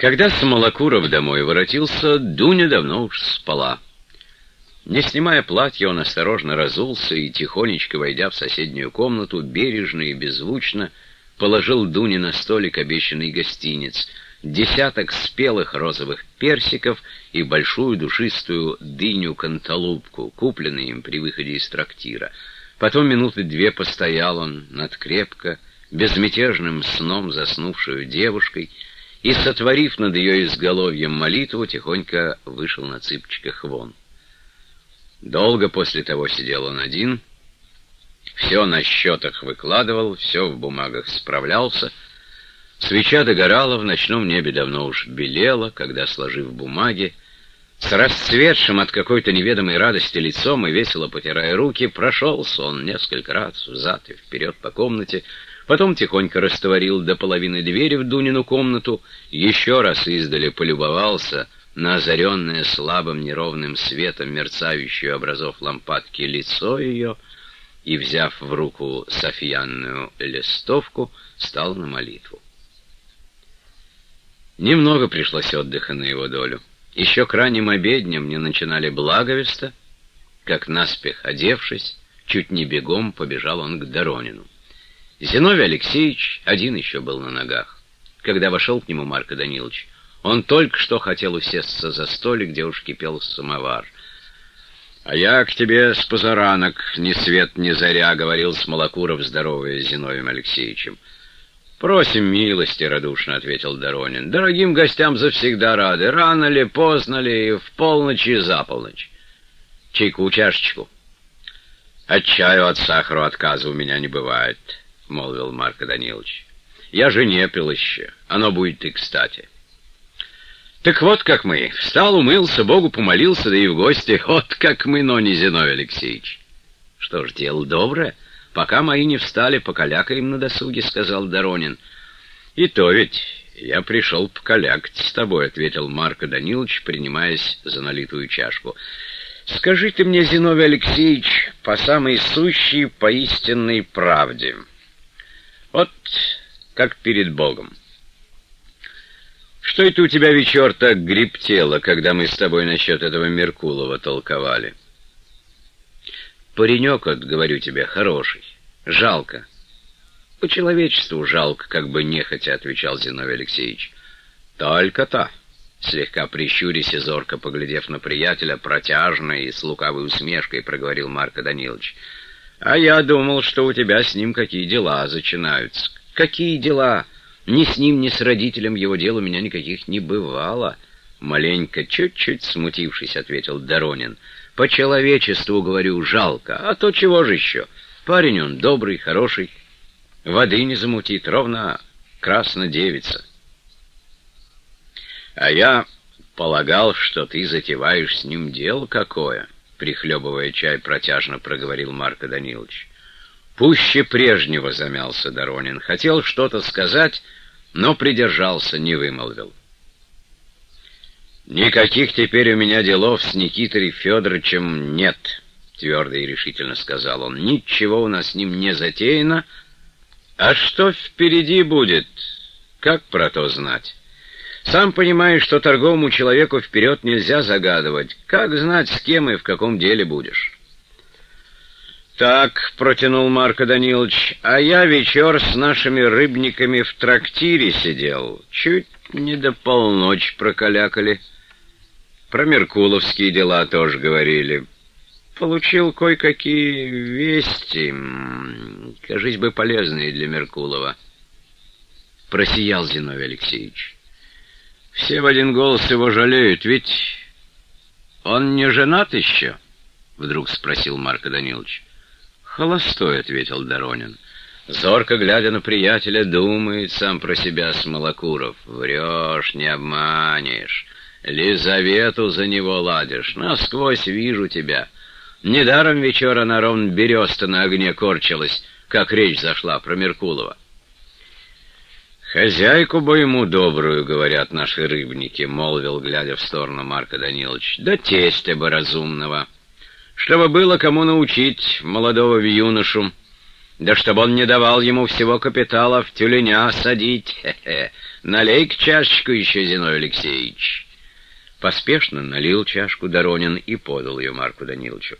Когда Смолокуров домой воротился, Дуня давно уж спала. Не снимая платья, он осторожно разулся и, тихонечко войдя в соседнюю комнату, бережно и беззвучно положил Дуне на столик обещанный гостиниц, десяток спелых розовых персиков и большую душистую дыню-канталупку, купленные им при выходе из трактира. Потом минуты две постоял он над крепко, безмятежным сном заснувшую девушкой — и, сотворив над ее изголовьем молитву, тихонько вышел на цыпочках вон. Долго после того сидел он один, все на счетах выкладывал, все в бумагах справлялся. Свеча догорала, в ночном небе давно уж белела, когда, сложив бумаги, с расцветшим от какой-то неведомой радости лицом и весело потирая руки, прошелся он несколько раз взад и вперед по комнате, Потом тихонько растворил до половины двери в Дунину комнату, еще раз издали полюбовался на озаренное слабым неровным светом мерцающую образов лампадки лицо ее и, взяв в руку софьянную листовку, стал на молитву. Немного пришлось отдыха на его долю. Еще к ранним обедням не начинали благовеста, как наспех одевшись, чуть не бегом побежал он к Доронину. Зиновий Алексеевич один еще был на ногах. Когда вошел к нему Марко Данилович, он только что хотел усесться за столик, где уж кипел самовар. «А я к тебе с позаранок, ни свет ни заря», — говорил Смолокуров, здоровая Зиновием Алексеевичем. «Просим милости», — радушно ответил Доронин. «Дорогим гостям завсегда рады. Рано ли, поздно ли, в полночь и за полночь. Чайку, чашечку. От чаю, от сахара отказа у меня не бывает». — молвил Марко Данилович. «Я же не пил еще. Оно будет и кстати». «Так вот как мы. Встал, умылся, Богу помолился, да и в гости. Вот как мы, но не Зиновий Алексеевич». «Что ж, дело доброе. Пока мои не встали, покалякаем на досуге», — сказал Доронин. «И то ведь я пришел покалякать с тобой», — ответил Марко Данилович, принимаясь за налитую чашку. «Скажите мне, Зиновий Алексеевич, по самой сущей, по истинной правде». Вот как перед Богом. Что это у тебя, вечер, так гребтело, когда мы с тобой насчет этого Меркулова толковали? Паренек, вот, говорю тебе, хороший. Жалко. По человечеству жалко, как бы нехотя, отвечал Зиновий Алексеевич. Только-то. Слегка прищурясь и зорко поглядев на приятеля, протяжно и с лукавой усмешкой проговорил Марко Данилович — а я думал, что у тебя с ним какие дела начинаются. Какие дела? Ни с ним, ни с родителем его дел у меня никаких не бывало. Маленько, чуть-чуть смутившись, ответил Доронин. По человечеству, говорю, жалко. А то чего же еще? Парень он добрый, хороший. Воды не замутит, ровно красно девица. А я полагал, что ты затеваешь с ним дело какое прихлебывая чай, протяжно проговорил Марко Данилович. Пуще прежнего замялся Доронин. Хотел что-то сказать, но придержался, не вымолвил. «Никаких теперь у меня делов с Никитой Федоровичем нет», — твердо и решительно сказал он. «Ничего у нас с ним не затеяно. А что впереди будет, как про то знать?» Сам понимаешь, что торговому человеку вперед нельзя загадывать. Как знать, с кем и в каком деле будешь? «Так», — протянул Марко Данилович, — «а я вечер с нашими рыбниками в трактире сидел. Чуть не до полночи прокалякали. Про меркуловские дела тоже говорили. Получил кое-какие вести, кажись бы, полезные для Меркулова». Просиял Зиновий Алексеевич. Все в один голос его жалеют, ведь он не женат еще? Вдруг спросил Марко Данилович. Холостой, ответил Доронин. Зорко глядя на приятеля, думает сам про себя Смолокуров. Врешь, не обманешь. Лизавету за него ладишь. Насквозь вижу тебя. Недаром вечера на ровн береста на огне корчилась, как речь зашла про Меркулова. «Хозяйку бы ему добрую, — говорят наши рыбники, — молвил, глядя в сторону Марка Данилович, — да тестя бы разумного, чтобы было кому научить молодого юношу, Да чтобы он не давал ему всего капитала в тюленя садить. Хе-хе. Налей-ка чашечку еще, Зиной Алексеевич. Поспешно налил чашку Доронин и подал ее Марку Даниловичу.